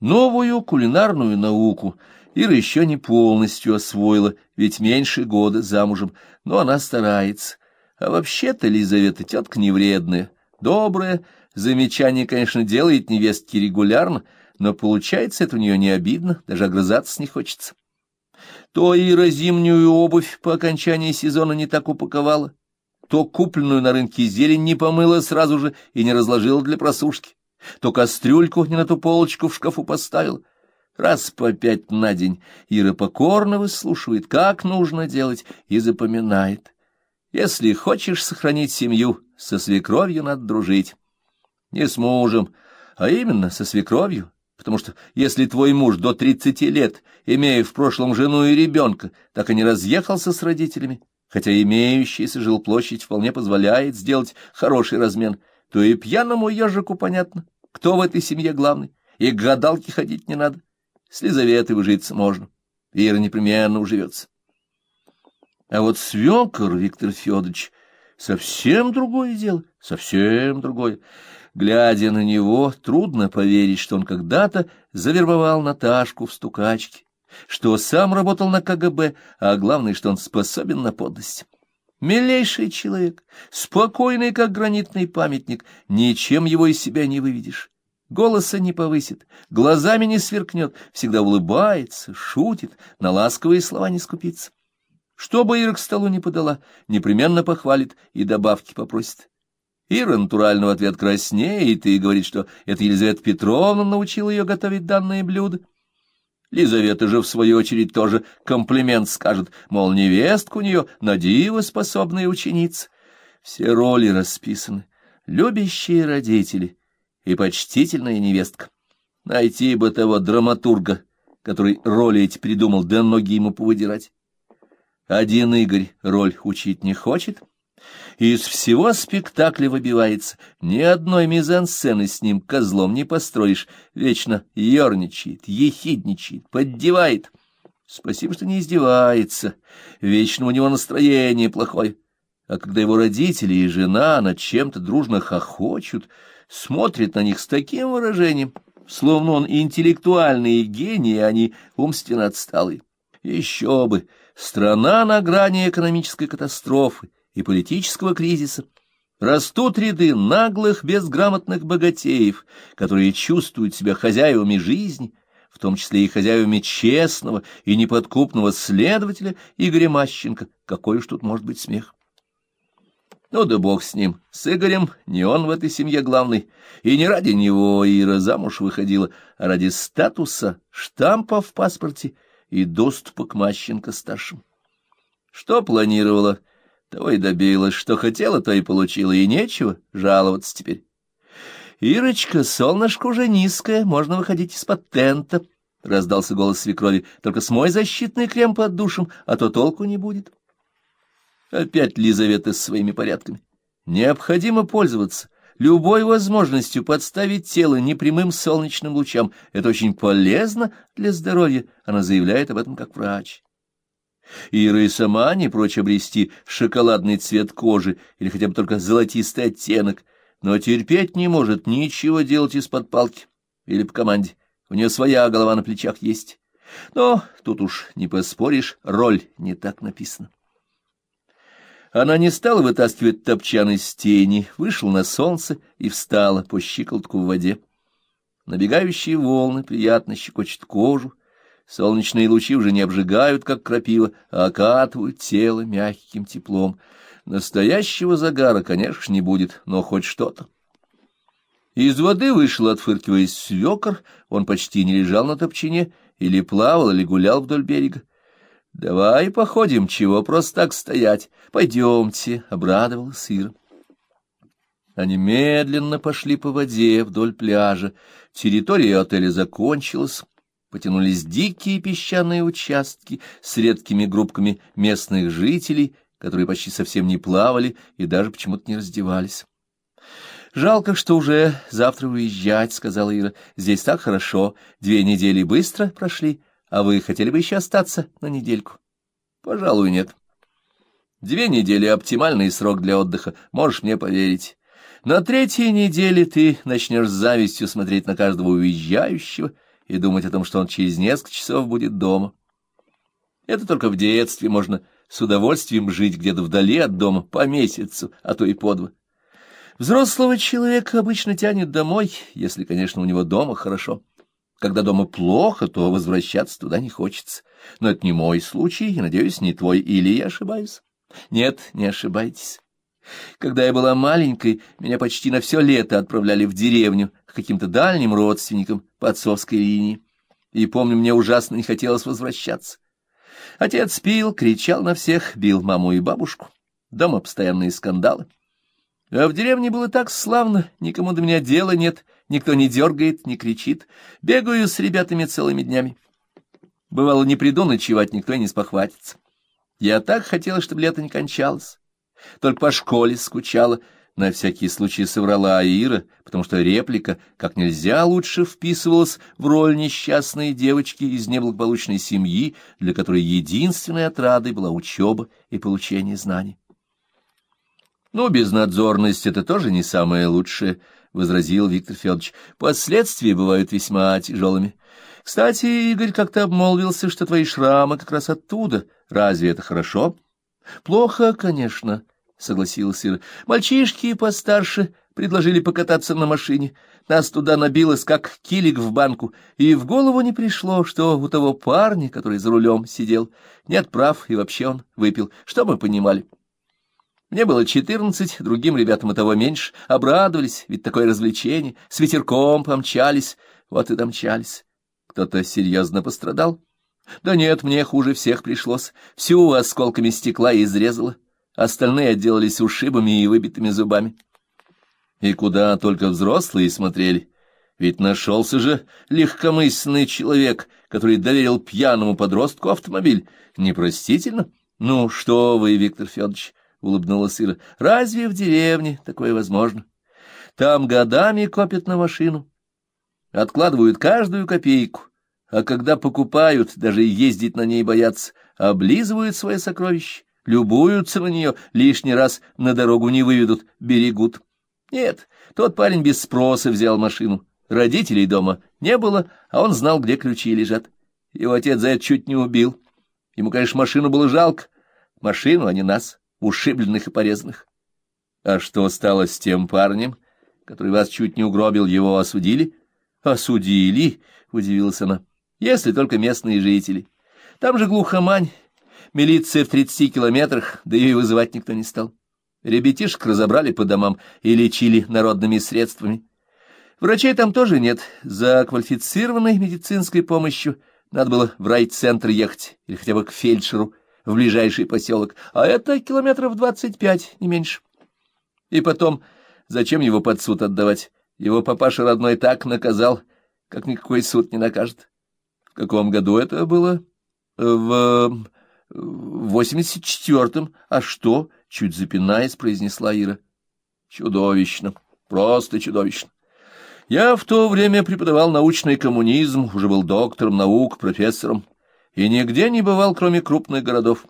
Новую кулинарную науку Ира еще не полностью освоила, ведь меньше года замужем, но она старается. А вообще-то Лизавета тетка невредная, добрая, замечание, конечно, делает невестке регулярно, но получается это у нее не обидно, даже огрызаться не хочется. То Ира зимнюю обувь по окончании сезона не так упаковала, то купленную на рынке зелень не помыла сразу же и не разложила для просушки, то кастрюльку не на ту полочку в шкафу поставила. Раз по пять на день Ира покорно выслушивает, как нужно делать, и запоминает. Если хочешь сохранить семью, со свекровью надо дружить. Не с мужем, а именно со свекровью, потому что если твой муж до тридцати лет, имея в прошлом жену и ребенка, так и не разъехался с родителями, хотя имеющаяся жилплощадь вполне позволяет сделать хороший размен, то и пьяному ежику понятно, кто в этой семье главный, и к гадалке ходить не надо. С Лизаветой ужиться можно, Ира непременно уживется. А вот свекор Виктор Федорович совсем другое дело, совсем другое. Глядя на него, трудно поверить, что он когда-то завербовал Наташку в стукачке, что сам работал на КГБ, а главное, что он способен на подлость. Милейший человек, спокойный, как гранитный памятник, ничем его из себя не выведешь. Голоса не повысит, глазами не сверкнет, всегда улыбается, шутит, на ласковые слова не скупится. Что бы Ира к столу не подала, непременно похвалит и добавки попросит. Ира натурально в ответ краснеет и говорит, что это Елизавета Петровна научила ее готовить данное блюдо. Лизавета же, в свою очередь, тоже комплимент скажет, мол, невестка у нее на диво способная ученица. Все роли расписаны, любящие родители и почтительная невестка. Найти бы того драматурга, который роли эти придумал, да ноги ему повыдирать. Один Игорь роль учить не хочет, из всего спектакля выбивается, ни одной мизансцены с ним козлом не построишь, вечно ерничает, ехидничает, поддевает. Спасибо, что не издевается, вечно у него настроение плохое. А когда его родители и жена над чем-то дружно хохочут, смотрит на них с таким выражением, словно он интеллектуальный гений, а они умственно отсталые. Еще бы! Страна на грани экономической катастрофы и политического кризиса. Растут ряды наглых, безграмотных богатеев, которые чувствуют себя хозяевами жизни, в том числе и хозяевами честного и неподкупного следователя Игоря Мащенко. Какой уж тут может быть смех? Ну да бог с ним, с Игорем, не он в этой семье главный, и не ради него Ира замуж выходила, а ради статуса, штампа в паспорте — и доступа к Мащенко-старшим. Что планировала, того и добилась, что хотела, то и получила, и нечего жаловаться теперь. «Ирочка, солнышко уже низкое, можно выходить из-под тента», — раздался голос свекрови, — «только смой защитный крем под душем, а то толку не будет». Опять Лизавета с своими порядками. Необходимо пользоваться любой возможностью подставить тело непрямым солнечным лучам. Это очень полезно для здоровья, она заявляет об этом как врач. Ира и сама не прочь обрести шоколадный цвет кожи или хотя бы только золотистый оттенок, но терпеть не может ничего делать из-под палки или по команде. У нее своя голова на плечах есть. Но тут уж не поспоришь, роль не так написана. Она не стала вытаскивать топчан из тени, вышла на солнце и встала по щиколотку в воде. Набегающие волны приятно щекочут кожу, солнечные лучи уже не обжигают, как крапива, а окатывают тело мягким теплом. Настоящего загара, конечно, не будет, но хоть что-то. Из воды вышел, отфыркиваясь, свекор, он почти не лежал на топчине, или плавал, или гулял вдоль берега. — Давай походим, чего просто так стоять. Пойдемте, — обрадовалась Ира. Они медленно пошли по воде вдоль пляжа. Территория отеля закончилась. Потянулись дикие песчаные участки с редкими группками местных жителей, которые почти совсем не плавали и даже почему-то не раздевались. «Жалко, что уже завтра уезжать», — сказала Ира. «Здесь так хорошо. Две недели быстро прошли». А вы хотели бы еще остаться на недельку? Пожалуй, нет. Две недели — оптимальный срок для отдыха, можешь мне поверить. На третьей неделе ты начнешь с завистью смотреть на каждого уезжающего и думать о том, что он через несколько часов будет дома. Это только в детстве можно с удовольствием жить где-то вдали от дома по месяцу, а то и по два. Взрослого человека обычно тянет домой, если, конечно, у него дома хорошо. Когда дома плохо, то возвращаться туда не хочется. Но это не мой случай, и, надеюсь, не твой, или я ошибаюсь? Нет, не ошибайтесь. Когда я была маленькой, меня почти на все лето отправляли в деревню к каким-то дальним родственникам по отцовской линии. И помню, мне ужасно не хотелось возвращаться. Отец пил, кричал на всех, бил маму и бабушку. Дома постоянные скандалы. А в деревне было так славно, никому до меня дела нет, никто не дергает, не кричит. Бегаю с ребятами целыми днями. Бывало, не приду ночевать, никто и не спохватится. Я так хотела, чтобы лето не кончалось. Только по школе скучала, на всякий случай соврала Ира, потому что реплика как нельзя лучше вписывалась в роль несчастной девочки из неблагополучной семьи, для которой единственной отрадой была учеба и получение знаний. «Ну, безнадзорность — это тоже не самое лучшее», — возразил Виктор Федорович. «Последствия бывают весьма тяжелыми. Кстати, Игорь как-то обмолвился, что твои шрамы как раз оттуда. Разве это хорошо?» «Плохо, конечно», — согласилась Ира. «Мальчишки постарше предложили покататься на машине. Нас туда набилось, как килик в банку, и в голову не пришло, что у того парня, который за рулем сидел, нет прав, и вообще он выпил. Что мы понимали?» Мне было четырнадцать, другим ребятам и того меньше. Обрадовались, ведь такое развлечение. С ветерком помчались, вот и домчались. Кто-то серьезно пострадал? Да нет, мне хуже всех пришлось. Всю осколками стекла изрезало. Остальные отделались ушибами и выбитыми зубами. И куда только взрослые смотрели. Ведь нашелся же легкомысленный человек, который доверил пьяному подростку автомобиль. Непростительно? Ну, что вы, Виктор Федорович, — улыбнулась Ира. — Разве в деревне такое возможно? Там годами копят на машину, откладывают каждую копейку, а когда покупают, даже ездить на ней боятся, облизывают свои сокровища, любуются на нее, лишний раз на дорогу не выведут, берегут. Нет, тот парень без спроса взял машину. Родителей дома не было, а он знал, где ключи лежат. Его отец за это чуть не убил. Ему, конечно, машину было жалко. Машину, а не нас ушибленных и порезанных. А что стало с тем парнем, который вас чуть не угробил, его осудили? Осудили, удивилась она, если только местные жители. Там же глухомань, милиция в тридцати километрах, да ее и вызывать никто не стал. Ребятишек разобрали по домам и лечили народными средствами. Врачей там тоже нет. За квалифицированной медицинской помощью надо было в райцентр ехать или хотя бы к фельдшеру, в ближайший поселок, а это километров двадцать пять, не меньше. И потом, зачем его под суд отдавать? Его папаша родной так наказал, как никакой суд не накажет. Каком году это было? В восемьдесят четвертом. А что? Чуть запинаясь, произнесла Ира. Чудовищно, просто чудовищно. Я в то время преподавал научный коммунизм, уже был доктором наук, профессором и нигде не бывал, кроме крупных городов.